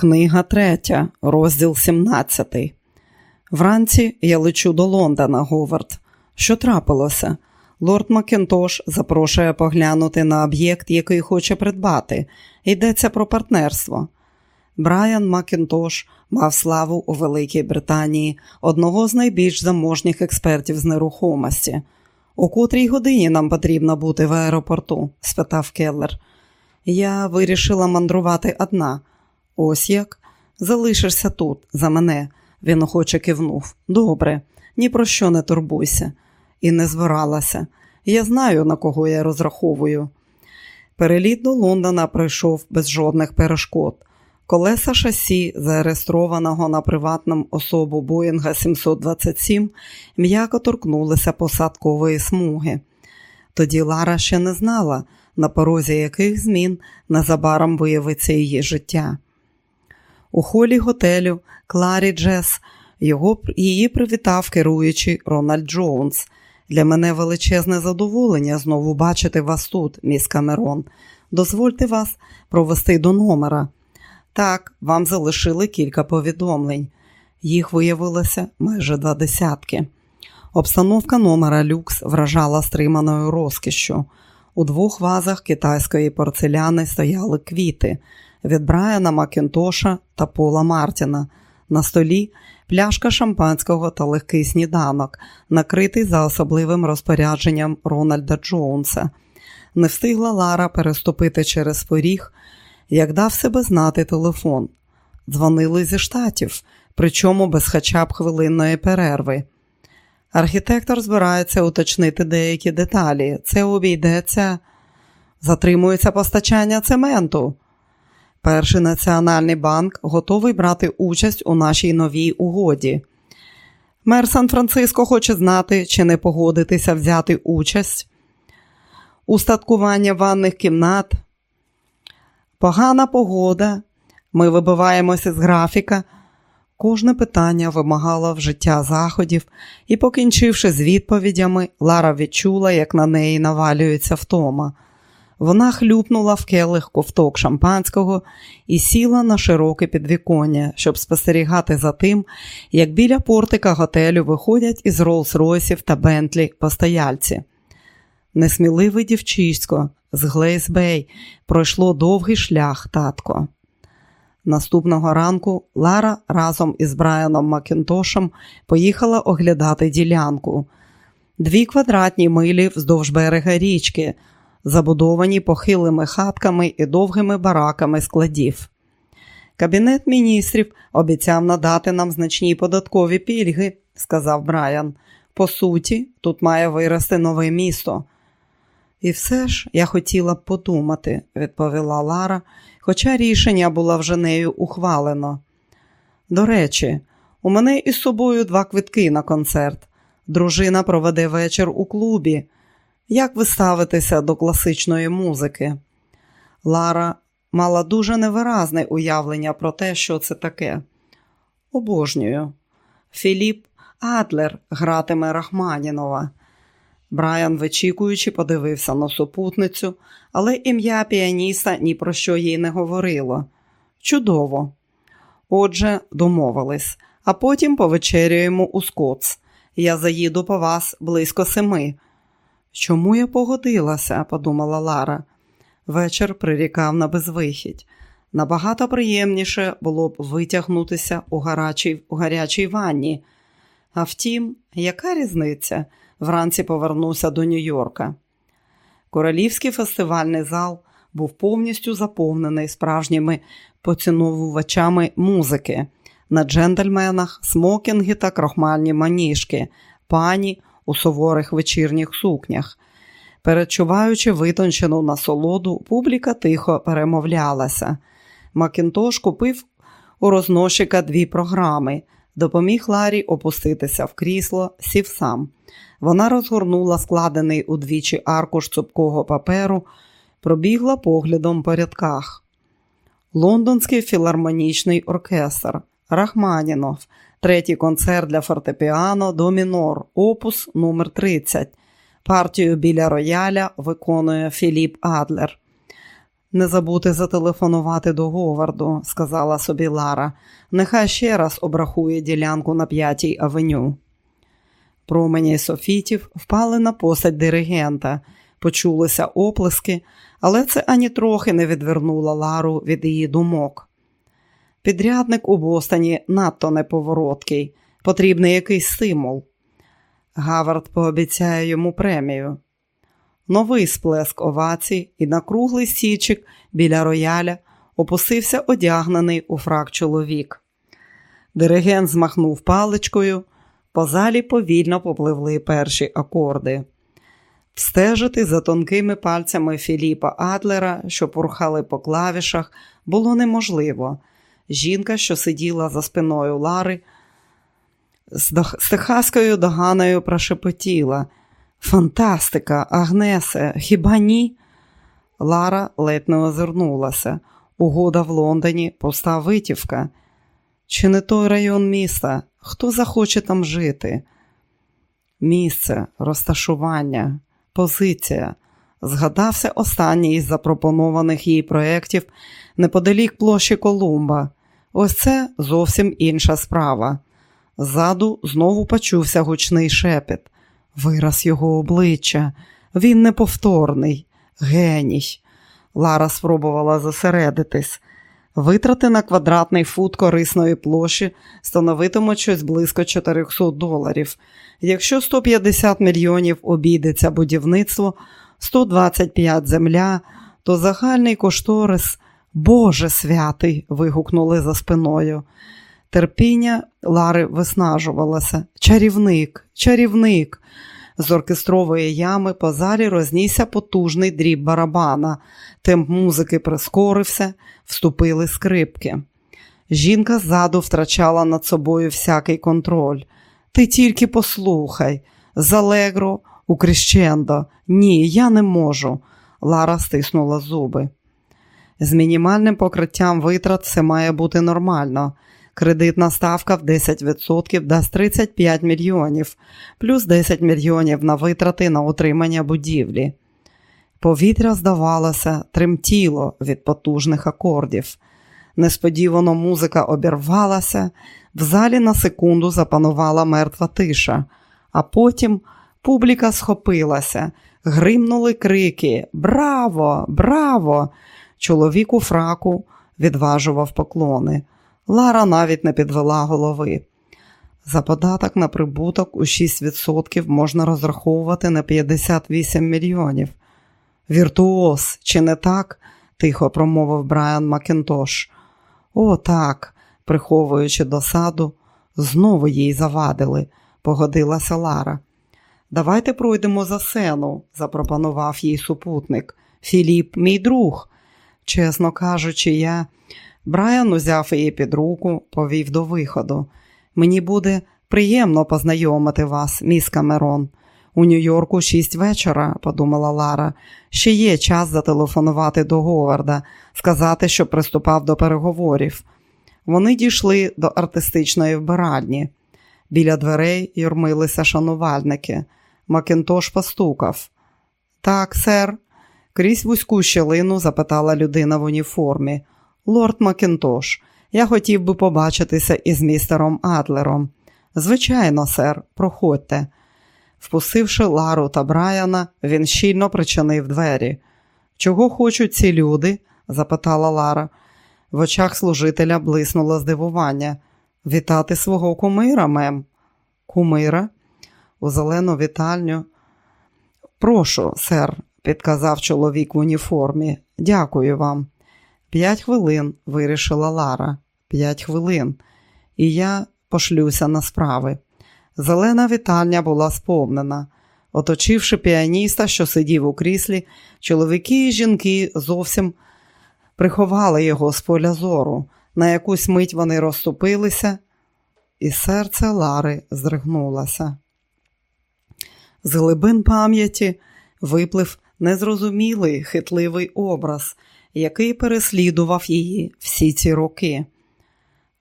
Книга третя, розділ 17. Вранці я лечу до Лондона, Говард. Що трапилося? Лорд Макінтош запрошує поглянути на об'єкт, який хоче придбати. Йдеться про партнерство. Брайан Макінтош мав славу у Великій Британії, одного з найбільш заможніх експертів з нерухомості. У котрій годині нам потрібно бути в аеропорту? спитав Келлер. Я вирішила мандрувати одна. Ось як? Залишишся тут, за мене, він охоче кивнув. Добре, ні про що не турбуйся. І не збиралася. Я знаю, на кого я розраховую. Переліт до Лондона пройшов без жодних перешкод. Колеса шасі, зареєстрованого на приватному особу Боїнга 727, м'яко торкнулися посадкової смуги. Тоді Лара ще не знала, на порозі яких змін незабаром виявиться її життя. У холі готелю Кларі Джес його, її привітав керуючий Рональд Джонс. Для мене величезне задоволення знову бачити вас тут, міс Камерон. Дозвольте вас провести до номера. Так, вам залишили кілька повідомлень. Їх виявилося майже два десятки. Обстановка номера люкс вражала стриманою розкішшю. У двох вазах китайської порцеляни стояли квіти від Брайана Макінтоша та Пола Мартіна. На столі пляшка шампанського та легкий сніданок, накритий за особливим розпорядженням Рональда Джонса. Не встигла Лара переступити через поріг, як дав себе знати телефон. Дзвонили зі штатів, причому без хоча б хвилинної перерви. Архітектор збирається уточнити деякі деталі. Це обійдеться, затримується постачання цементу. Перший національний банк готовий брати участь у нашій новій угоді. Мер Сан-Франциско хоче знати, чи не погодитися взяти участь. Устаткування ванних кімнат. Погана погода. Ми вибиваємося з графіка. Кожне питання вимагало вжиття заходів, і, покінчивши з відповідями, Лара відчула, як на неї навалюється втома. Вона хлюпнула в келих ковток шампанського і сіла на широке підвіконня, щоб спостерігати за тим, як біля портика готелю виходять із Роллс-Ройсів та Бентлі постояльці. Несміливе дівчисько з Глейсбей пройшло довгий шлях татко. Наступного ранку Лара разом із Брайаном Макінтошем поїхала оглядати ділянку. Дві квадратні милі вздовж берега річки, забудовані похилими хатками і довгими бараками складів. Кабінет міністрів обіцяв надати нам значні податкові пільги, сказав Брайан. По суті, тут має вирости нове місто. І все ж я хотіла б подумати, відповіла Лара, хоча рішення було вже нею ухвалено. До речі, у мене із собою два квитки на концерт. Дружина проведе вечір у клубі. Як ви ставитеся до класичної музики? Лара мала дуже невиразне уявлення про те, що це таке. Обожнюю. Філіп Адлер гратиме Рахманінова. Брайан, вичікуючи, подивився на супутницю, але ім'я піаніста ні про що їй не говорило. Чудово. Отже, домовились, а потім повечерюємо у Скотс. Я заїду по вас близько семи. Чому я погодилася? подумала Лара. Вечір прирікав на безвихідь. Набагато приємніше було б витягнутися у гарячій, у гарячій ванні. А втім, яка різниця? Вранці повернувся до Нью-Йорка. Королівський фестивальний зал був повністю заповнений справжніми поціновувачами музики. На джентльменах смокінги та крохмальні маніжки, пані у суворих вечірніх сукнях. Перечуваючи витончену насолоду, публіка тихо перемовлялася. Макінтош купив у рознощика дві програми, допоміг Ларі опуститися в крісло, сів сам. Вона розгорнула складений удвічі аркуш цупкого паперу, пробігла поглядом по рядках. Лондонський філармонічний оркестр Рахманінов, третій концерт для фортепіано до мінор, опус номер 30 Партію біля рояля виконує Філіп Адлер. Не забути зателефонувати до Говарду, сказала собі Лара. Нехай ще раз обрахує ділянку на п'ятій авеню. Промені софітів впали на посадь диригента, почулися оплески, але це ані не відвернуло Лару від її думок. Підрядник у Бостоні надто неповороткий, потрібний якийсь стимул. Гавард пообіцяє йому премію. Новий сплеск овацій і на круглий січик біля рояля опустився одягнений у фрак чоловік. Диригент змахнув паличкою, по залі повільно попливли перші акорди. Встежити за тонкими пальцями Філіпа Адлера, що порхали по клавішах, було неможливо. Жінка, що сиділа за спиною Лари, з техаською доганою прошепотіла. Фантастика, Агнесе, хіба ні? Лара ледь не озирнулася. Угода в Лондоні, пуста витівка. Чи не той район міста? Хто захоче там жити? Місце, розташування, позиція. Згадався останній із запропонованих їй проєктів неподалік площі Колумба. Ось це зовсім інша справа. Ззаду знову почувся гучний шепіт. Вираз його обличчя. Він неповторний, геній. Лара спробувала зосередитись. Витрати на квадратний фут корисної площі становитимуть щось близько 400 доларів. Якщо 150 мільйонів обійдеться будівництво, 125 земля, то загальний кошторис Боже святий. вигукнули за спиною. Терпіння Лари виснажувалося. Чарівник, чарівник. З оркестрової ями по залі рознісся потужний дріб барабана. Темп музики прискорився, вступили скрипки. Жінка ззаду втрачала над собою всякий контроль. Ти тільки послухай, залегро, у. Ні, я не можу. Лара стиснула зуби. З мінімальним покриттям витрат все має бути нормально. Кредитна ставка в 10% дасть 35 мільйонів, плюс 10 мільйонів на витрати на утримання будівлі. Повітря, здавалося, тремтіло від потужних акордів. Несподівано музика обірвалася, в залі на секунду запанувала мертва тиша, а потім публіка схопилася, гримнули крики Браво! Браво! Чоловік у фраку відважував поклони. Лара навіть не підвела голови. За податок на прибуток у 6% можна розраховувати на 58 мільйонів. Віртуоз, чи не так? тихо промовив Брайан Макінтош. О, так, приховуючи досаду, знову їй завадили, погодилася Лара. Давайте пройдемо за сену, запропонував їй супутник. Філіп, мій друг. Чесно кажучи, я. Брайан узяв її під руку, повів до виходу. Мені буде приємно познайомити вас, міс Камерон. У Нью-Йорку шість вечора, подумала Лара. Ще є час зателефонувати до Говарда, сказати, що приступав до переговорів. Вони дійшли до артистичної вбиральні. Біля дверей юрмилися шанувальники. Макінтош постукав. Так, сер, крізь вузьку щелину запитала людина в уніформі. Лорд Макінтош, я хотів би побачитися із містером Адлером. Звичайно, сер, проходьте. Впустивши Лару та Брайана, він щільно причинив двері. Чого хочуть ці люди? запитала Лара. В очах служителя блиснуло здивування. Вітати свого кумира, мем. Кумира? У зелену вітальню. Прошу, сер, підказав чоловік в уніформі. Дякую вам. П'ять хвилин, вирішила Лара. П'ять хвилин. І я пошлюся на справи. Зелена вітальня була сповнена. Оточивши піаніста, що сидів у кріслі, чоловіки і жінки зовсім приховали його з поля зору. На якусь мить вони розступилися, і серце Лари здригнулося. З глибин пам'яті виплив незрозумілий хитливий образ, який переслідував її всі ці роки.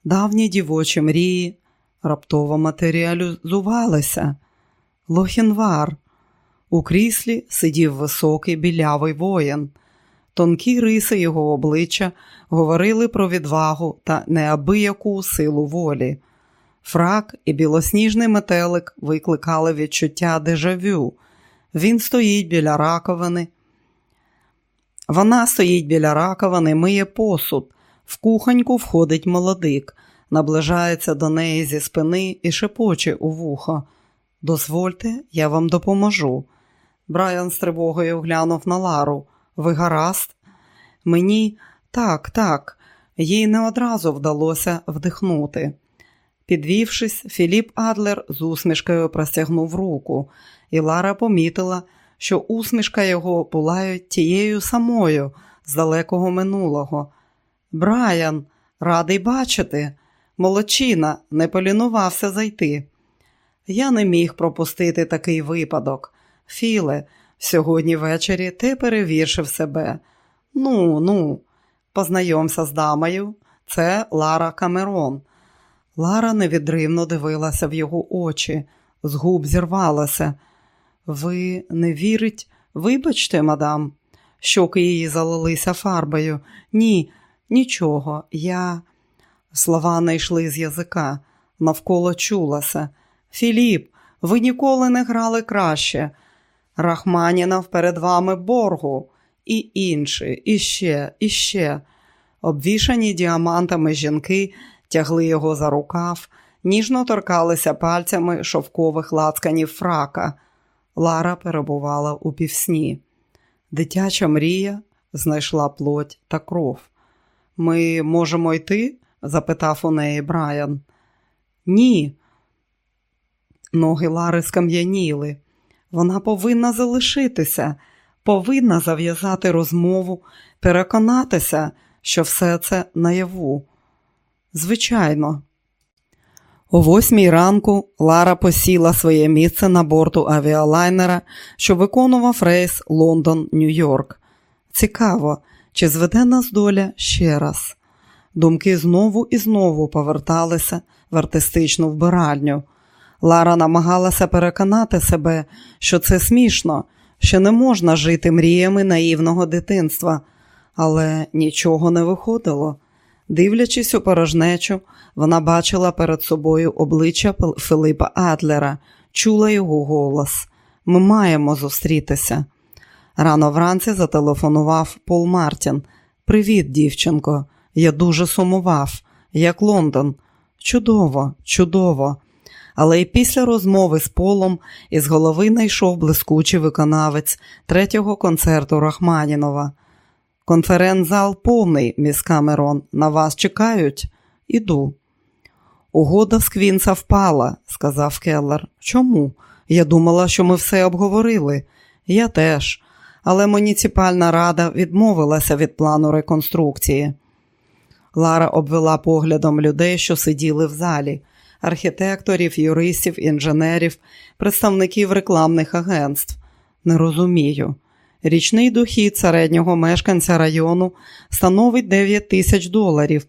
Давні дівочі мрії раптово матеріалізувалися. Лохінвар. У кріслі сидів високий білявий воїн. Тонкі риси його обличчя говорили про відвагу та неабияку силу волі. Фрак і білосніжний метелик викликали відчуття дежавю. Він стоїть біля раковини. Вона стоїть біля раковини, миє посуд. В кухоньку входить молодик, наближається до неї зі спини і шепоче у вухо. Дозвольте, я вам допоможу. Брайан з тривогою глянув на Лару. Ви гаразд? Мені так, так, їй не одразу вдалося вдихнути. Підвівшись, Філіп Адлер з усмішкою простягнув руку, і Лара помітила, що усмішка його пулає тією самою з далекого минулого. Брайан, радий бачити. Молодчина не полінувався зайти. Я не міг пропустити такий випадок. Філе, сьогодні ввечері ти перевіршив себе. Ну, ну, познайомся з дамою. Це Лара Камерон. Лара невідривно дивилася в його очі, з губ зірвалася. Ви не вірить? Вибачте, мадам. Щоки її залилися фарбою. Ні, нічого, я. Слова не йшли з язика, навколо чулася. Філіп, ви ніколи не грали краще. Рахманінов перед вами боргу, і інші, і ще, і ще. Обвішані діамантами жінки тягли його за рукав, ніжно торкалися пальцями шовкових лацканів фрака. Лара перебувала у півсні. Дитяча мрія знайшла плоть та кров. Ми можемо йти? запитав у неї Брайан. Ні. Ноги Лари скам'яніли. Вона повинна залишитися, повинна зав'язати розмову, переконатися, що все це наяву. Звичайно. О восьмій ранку Лара посіла своє місце на борту авіалайнера, що виконував рейс Лондон-Нью-Йорк. Цікаво, чи зведе нас доля ще раз. Думки знову і знову поверталися в артистичну вбиральню. Лара намагалася переконати себе, що це смішно, що не можна жити мріями наївного дитинства, але нічого не виходило. Дивлячись у порожнечу, вона бачила перед собою обличчя Филипа Адлера, чула його голос. Ми маємо зустрітися. Рано вранці зателефонував Пол Мартін. Привіт, дівчинко. Я дуже сумував, як Лондон. Чудово, чудово. Але і після розмови з Полом із голови найшов блискучий виконавець третього концерту Рахманінова. Конференц-зал повний, міс Камерон. На вас чекають? Іду. Угода з Квінса впала, сказав Келлер. Чому? Я думала, що ми все обговорили. Я теж. Але муніципальна рада відмовилася від плану реконструкції. Лара обвела поглядом людей, що сиділи в залі, архітекторів, юристів, інженерів, представників рекламних агентств. Не розумію. Річний дохід середнього мешканця району становить 9 тисяч доларів,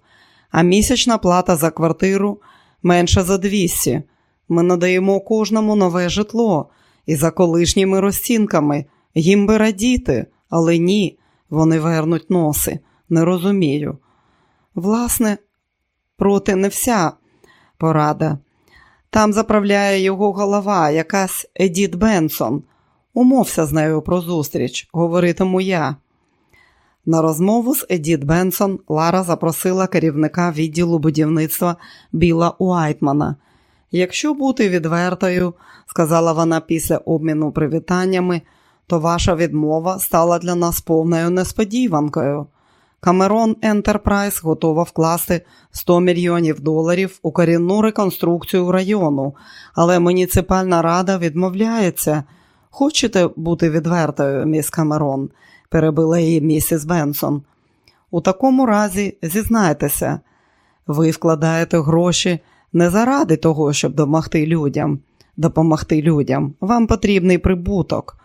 а місячна плата за квартиру менша за 200. Ми надаємо кожному нове житло і за колишніми розцінками. Їм би радіти, але ні, вони вернуть носи. Не розумію. Власне, проти не вся порада. Там заправляє його голова, якась Едіт Бенсон. Умовся з нею про зустріч, говоритиму я. На розмову з Едіт Бенсон Лара запросила керівника відділу будівництва Біла Уайтмана. Якщо бути відвертою, сказала вона після обміну привітаннями, то ваша відмова стала для нас повною несподіванкою. Камерон Ентерпрайз готова вкласти 100 мільйонів доларів у корінну реконструкцію району, але муніципальна рада відмовляється. Хочете бути відвертою, міс Камерон? перебила її місіс Бенсон. У такому разі зізнайтеся, ви вкладаєте гроші не заради того, щоб допомогти людям. Допомогти людям. Вам потрібний прибуток.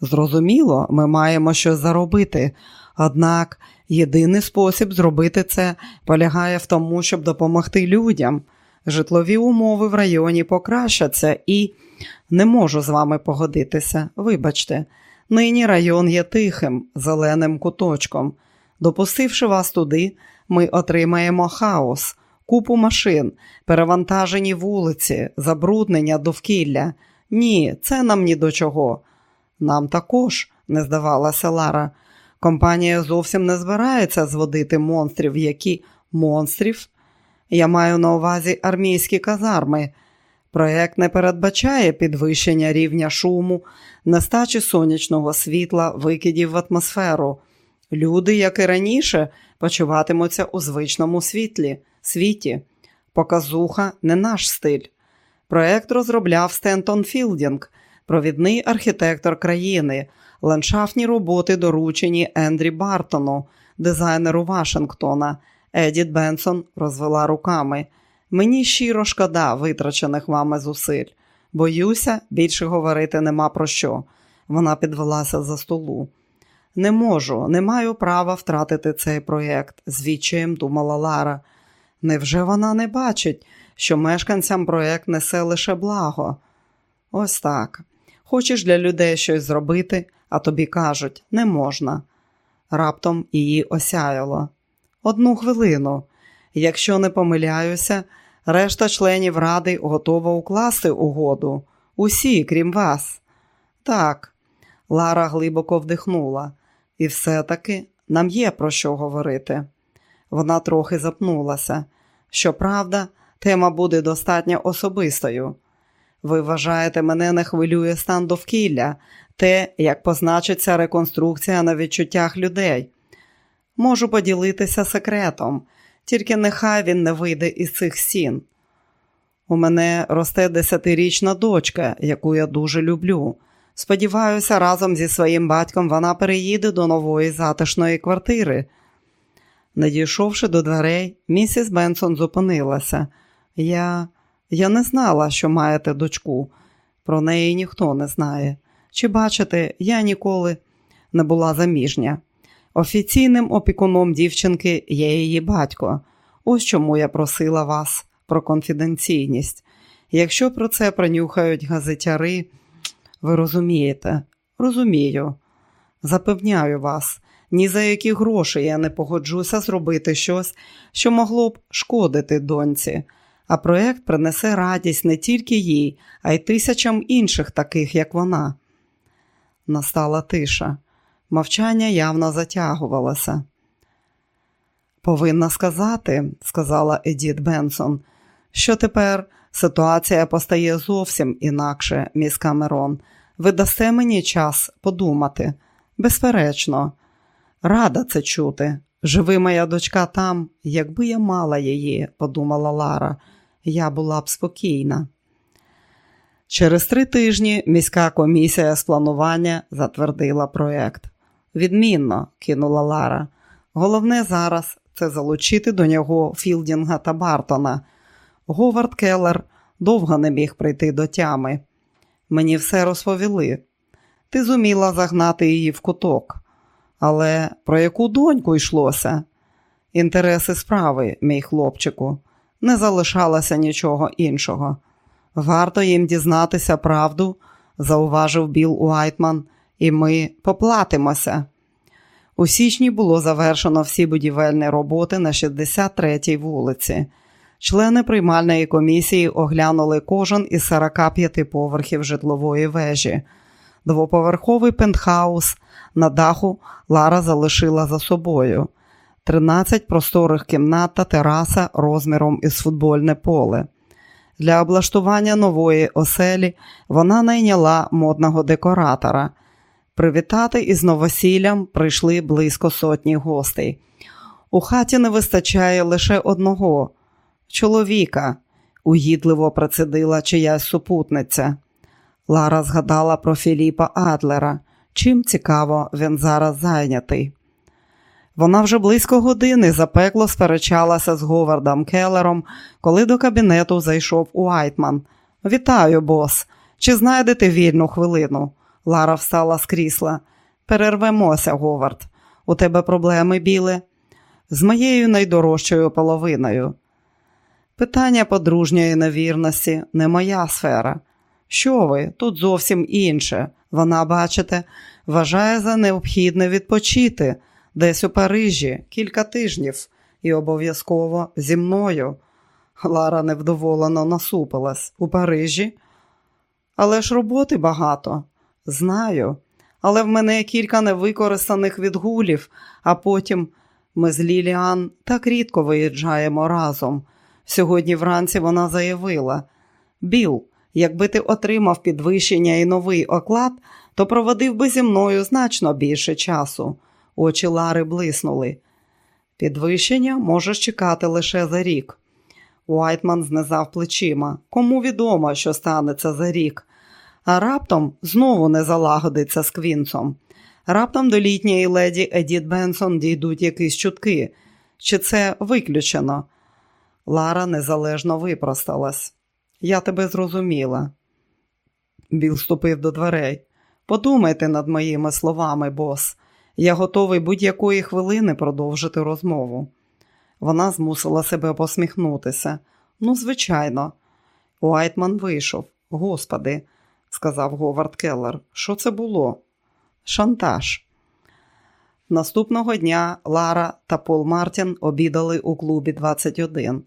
Зрозуміло, ми маємо щось заробити. Однак єдиний спосіб зробити це полягає в тому, щоб допомогти людям. Житлові умови в районі покращаться і не можу з вами погодитися. Вибачте, Нині район є тихим, зеленим куточком. Допустивши вас туди, ми отримаємо хаос, купу машин, перевантажені вулиці, забруднення довкілля. Ні, це нам ні до чого. Нам також, не здавалася Лара. Компанія зовсім не збирається зводити монстрів, які монстрів. Я маю на увазі армійські казарми. Проєкт не передбачає підвищення рівня шуму, нестачі сонячного світла, викидів в атмосферу. Люди, як і раніше, почуватимуться у звичному світлі, світі. Показуха не наш стиль. Проєкт розробляв Стентон Філдінг, провідний архітектор країни, ландшафтні роботи доручені Ендрі Бартону, дизайнеру Вашингтона. Едіт Бенсон розвела руками. Мені щиро шкода витрачених вами зусиль. Боюся, більше говорити нема про що. Вона підвелася за столу. Не можу, не маю права втратити цей проєкт, з відчаєм думала Лара. Невже вона не бачить, що мешканцям проєкт несе лише благо? Ось так. Хочеш для людей щось зробити, а тобі кажуть, не можна. Раптом її осяяло. Одну хвилину. Якщо не помиляюся, решта членів ради готова укласти угоду. Усі, крім вас. Так, Лара глибоко вдихнула. І все-таки нам є про що говорити. Вона трохи запнулася. Щоправда, тема буде достатньо особистою. Ви вважаєте, мене не хвилює стан довкілля, те, як позначиться реконструкція на відчуттях людей. Можу поділитися секретом, тільки нехай він не вийде із цих стін. У мене росте десятирічна дочка, яку я дуже люблю. Сподіваюся, разом зі своїм батьком вона переїде до нової затишної квартири. Надійшовши до дверей, місіс Бенсон зупинилася. Я я не знала, що маєте дочку. Про неї ніхто не знає. Чи бачите, я ніколи не була заміжня. Офіційним опікуном дівчинки є її батько. Ось чому я просила вас про конфіденційність. Якщо про це пронюхають газетяри, ви розумієте, розумію. Запевняю вас, ні за які гроші я не погоджуся зробити щось, що могло б шкодити доньці, а проєкт принесе радість не тільки їй, а й тисячам інших, таких, як вона. Настала тиша. Мовчання явно затягувалося. Повинна сказати, сказала Едіт Бенсон, що тепер ситуація постає зовсім інакше, міс Камерон. Ви дасте мені час подумати. Безперечно, рада це чути. Живи моя дочка там, якби я мала її, подумала Лара, я була б спокійна. Через три тижні міська комісія з планування затвердила проєкт. Відмінно, кинула Лара. Головне зараз це залучити до нього Філдінга та Бартона. Говард Келлер довго не міг прийти до тями. Мені все розповіли. Ти зуміла загнати її в куток. Але про яку доньку йшлося? Інтереси справи, мій хлопчику, не залишалося нічого іншого. Варто їм дізнатися правду, зауважив Біл Уайтман, і ми поплатимося. У січні було завершено всі будівельні роботи на 63-й вулиці. Члени приймальної комісії оглянули кожен із 45 поверхів житлової вежі. Двоповерховий пентхаус на даху Лара залишила за собою. 13 просторих кімнат та тераса розміром із футбольне поле. Для облаштування нової оселі вона найняла модного декоратора. Привітати із новосіллям прийшли близько сотні гостей. У хаті не вистачає лише одного чоловіка, угідливо процедила чиясь супутниця. Лара згадала про Філіпа Адлера. Чим цікаво, він зараз зайнятий. Вона вже близько години запекло сперечалася з Говардом Келлером, коли до кабінету зайшов Уайтман. Вітаю, бос. Чи знайдете вільну хвилину? Лара встала з крісла. Перервемося, Говард. У тебе проблеми, біле? З моєю найдорожчою половиною. Питання подружньої невірності не моя сфера. Що ви, тут зовсім інше, Вона, бачите, вважає за необхідне відпочити десь у Парижі кілька тижнів і обов'язково зі мною. Лара невдоволено насупилась у Парижі. Але ж роботи багато. Знаю. Але в мене кілька невикористаних відгулів, а потім ми з Ліліан так рідко виїжджаємо разом. Сьогодні вранці вона заявила: Біл, якби ти отримав підвищення і новий оклад, то проводив би зі мною значно більше часу. Очі Лари блиснули. Підвищення можеш чекати лише за рік. Уайтман знизав плечима. Кому відомо, що станеться за рік, а раптом знову не залагодиться з Квінсом. Раптом до літньої леді Едіт Бенсон дійдуть якісь чутки. Чи це виключено? Лара незалежно випросталась. Я тебе зрозуміла. Біл ступив до дверей. Подумайте над моїми словами, бос. Я готовий будь-якої хвилини продовжити розмову. Вона змусила себе посміхнутися. Ну, звичайно. Уайтман вийшов. Господи, сказав Говард Келлер, що це було? Шантаж. Наступного дня Лара та Пол Мартін обідали у клубі 21.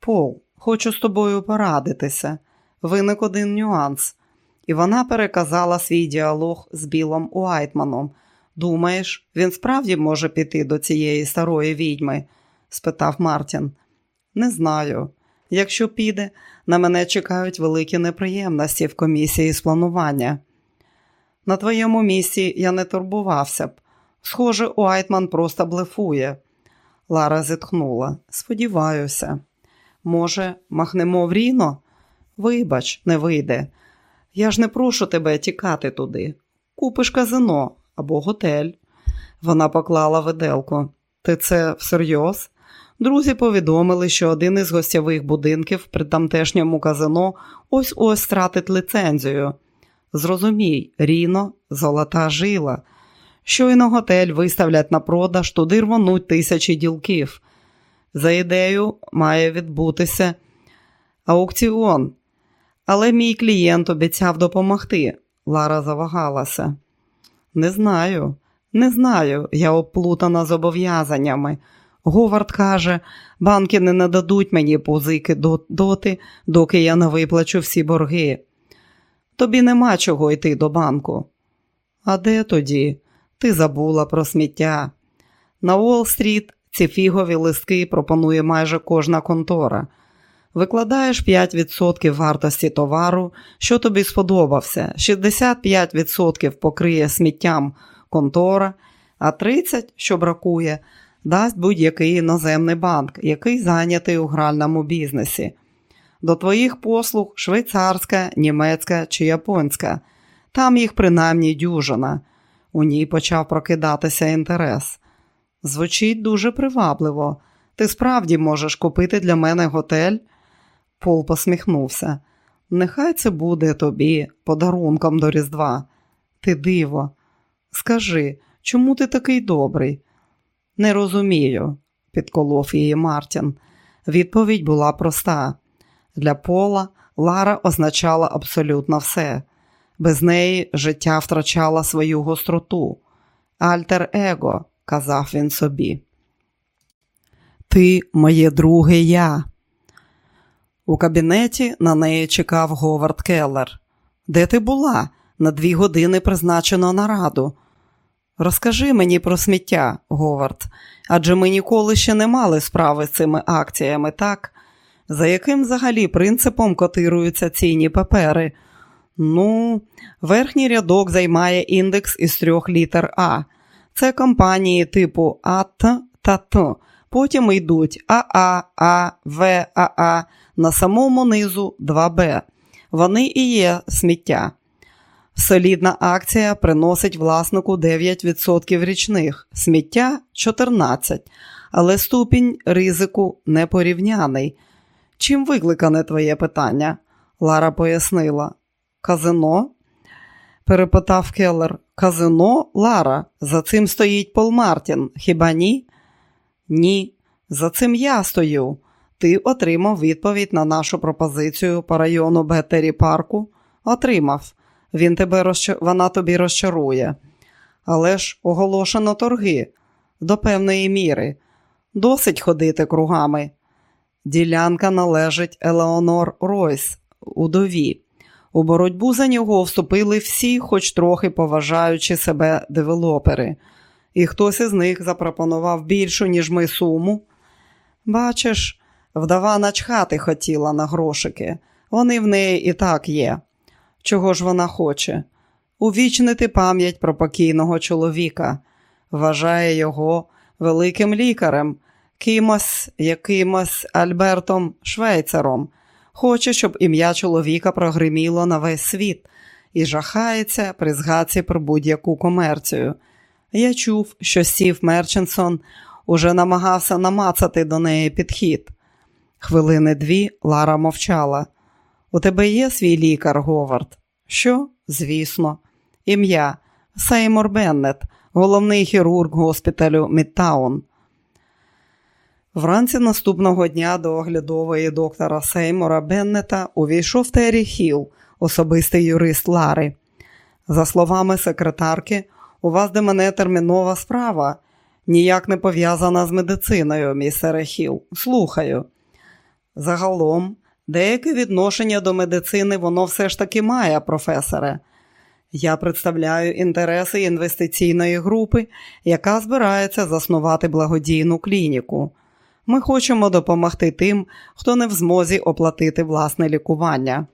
Пол, хочу з тобою порадитися. Виник один нюанс. І вона переказала свій діалог з Білом Уайтманом. Думаєш, він справді може піти до цієї старої відьми? спитав Мартін. Не знаю. Якщо піде, на мене чекають великі неприємності в комісії з планування. На твоєму місці я не турбувався б. Схоже, Уайтман просто блефує. Лара зітхнула. Сподіваюся. Може, махнемо в Ріно? Вибач, не вийде. Я ж не прошу тебе тікати туди. Купиш казино або готель. Вона поклала виделку. Ти це всерйоз? Друзі повідомили, що один із гостєвих будинків при тамтешньому казино ось ось стратить лицензію. Зрозумій, Ріно, золота жила. Щойно готель виставлять на продаж, туди рвонуть тисячі ділків. За ідею має відбутися аукціон. Але мій клієнт обіцяв допомогти. Лара завагалася. Не знаю, не знаю, я оплутана зобов'язаннями. Говард каже, банки не нададуть мені позики доти, доки я не виплачу всі борги. Тобі нема чого йти до банку. А де тоді? Ти забула про сміття. На Уолл-стріт ці фігові листки пропонує майже кожна контора. Викладаєш 5% вартості товару, що тобі сподобався, 65% покриє сміттям контора, а 30%, що бракує, дасть будь-який іноземний банк, який зайнятий у гральному бізнесі. До твоїх послуг швейцарська, німецька чи японська. Там їх принаймні дюжина. У ній почав прокидатися інтерес. Звучить дуже привабливо. Ти справді можеш купити для мене готель? Пол посміхнувся. Нехай це буде тобі подарунком до Різдва. Ти диво. Скажи, чому ти такий добрий? Не розумію, підколов її Мартін. Відповідь була проста. Для Пола Лара означала абсолютно все. Без неї життя втрачало свою гостроту. Альтер-его, казав він собі. Ти моє друге я. У кабінеті на неї чекав Говард Келлер. Де ти була? На дві години призначено нараду. Розкажи мені про сміття, Говард, адже ми ніколи ще не мали справи з цими акціями, так? За яким взагалі принципом котируються цінні папери? Ну, верхній рядок займає індекс із трьох літер А. Це компанії типу АТ та Т. Потім йдуть АА, А, В, АА, на самому низу 2Б. Вони і є сміття. Солідна акція приносить власнику 9% річних, сміття 14%, але ступінь ризику непорівняний. Чим викликане твоє питання? Лара пояснила. Казино? перепитав Келлер. Казино, Лара, за цим стоїть Пол Мартін, хіба ні? Ні, за цим я стою. Ти отримав відповідь на нашу пропозицію по району Беттері Парку? Отримав. Він тебе розчар... Вона тобі розчарує. Але ж оголошено торги до певної міри. Досить ходити кругами. Ділянка належить Елеонор Ройс, удові. У боротьбу за нього вступили всі, хоч трохи поважаючи себе девелопери, і хтось із них запропонував більшу, ніж ми суму. Бачиш, вдова начхати хотіла на грошики, вони в неї і так є. Чого ж вона хоче? Увічнити пам'ять про покійного чоловіка, вважає його великим лікарем, кимось, якимось Альбертом Швейцером. Хоче, щоб ім'я чоловіка прогриміло на весь світ і жахається при згадці про будь-яку комерцію. Я чув, що Стів Мерченсон уже намагався намацати до неї підхід. Хвилини дві Лара мовчала. У тебе є свій лікар, Говард? Що? Звісно, ім'я Сеймор Беннет, головний хірург госпіталю Мідтаун. Вранці наступного дня до оглядової доктора Сеймора Беннета увійшов Террі Хіл, особистий юрист Лари. За словами секретарки, у вас до мене термінова справа, ніяк не пов'язана з медициною, містере Хіл. Слухаю. Загалом, деяке відношення до медицини воно все ж таки має, професоре. Я представляю інтереси інвестиційної групи, яка збирається заснувати благодійну клініку. Ми хочемо допомогти тим, хто не в змозі оплатити власне лікування.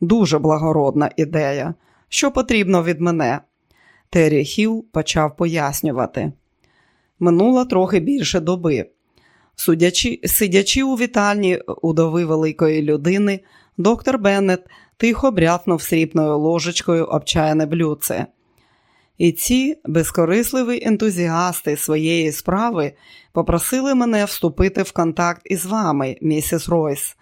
Дуже благородна ідея. Що потрібно від мене? Террі Хіл почав пояснювати. Минуло трохи більше доби. Судячи, сидячи у вітальні удови великої людини, доктор Беннет тихо брязнув срібною ложечкою обчаяне блюдце. І ці безкорисливі ентузіасти своєї справи попросили мене вступити в контакт із вами, місіс Ройс.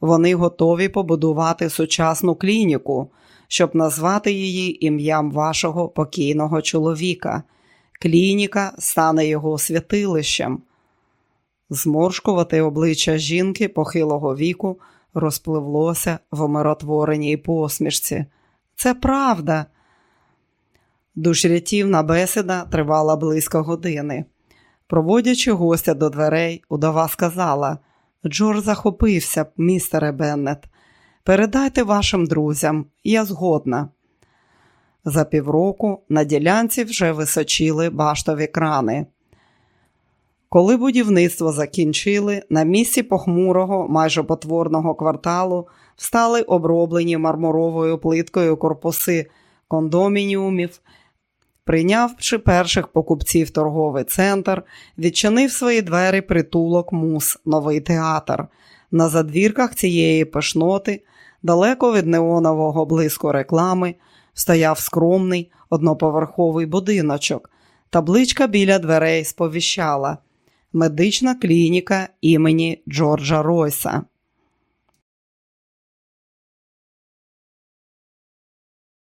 Вони готові побудувати сучасну клініку, щоб назвати її ім'ям вашого покійного чоловіка. Клініка стане його святилищем. Зморшкувате обличчя жінки похилого віку розпливлося в омиротвореній посмішці. Це правда. Душрятівна бесіда тривала близько години. Проводячи гостя до дверей, удова сказала Джор захопився, містере Беннет. Передайте вашим друзям, я згодна. За півроку на ділянці вже височили баштові крани. Коли будівництво закінчили, на місці похмурого, майже потворного кварталу встали оброблені мармуровою плиткою корпуси кондомініумів. Прийнявши перших покупців торговий центр, відчинив свої двері притулок мус, новий театр. На задвірках цієї пишноти, далеко від неонового блиску реклами, стояв скромний одноповерховий будиночок. Табличка біля дверей сповіщала медична клініка імені Джорджа Ройса.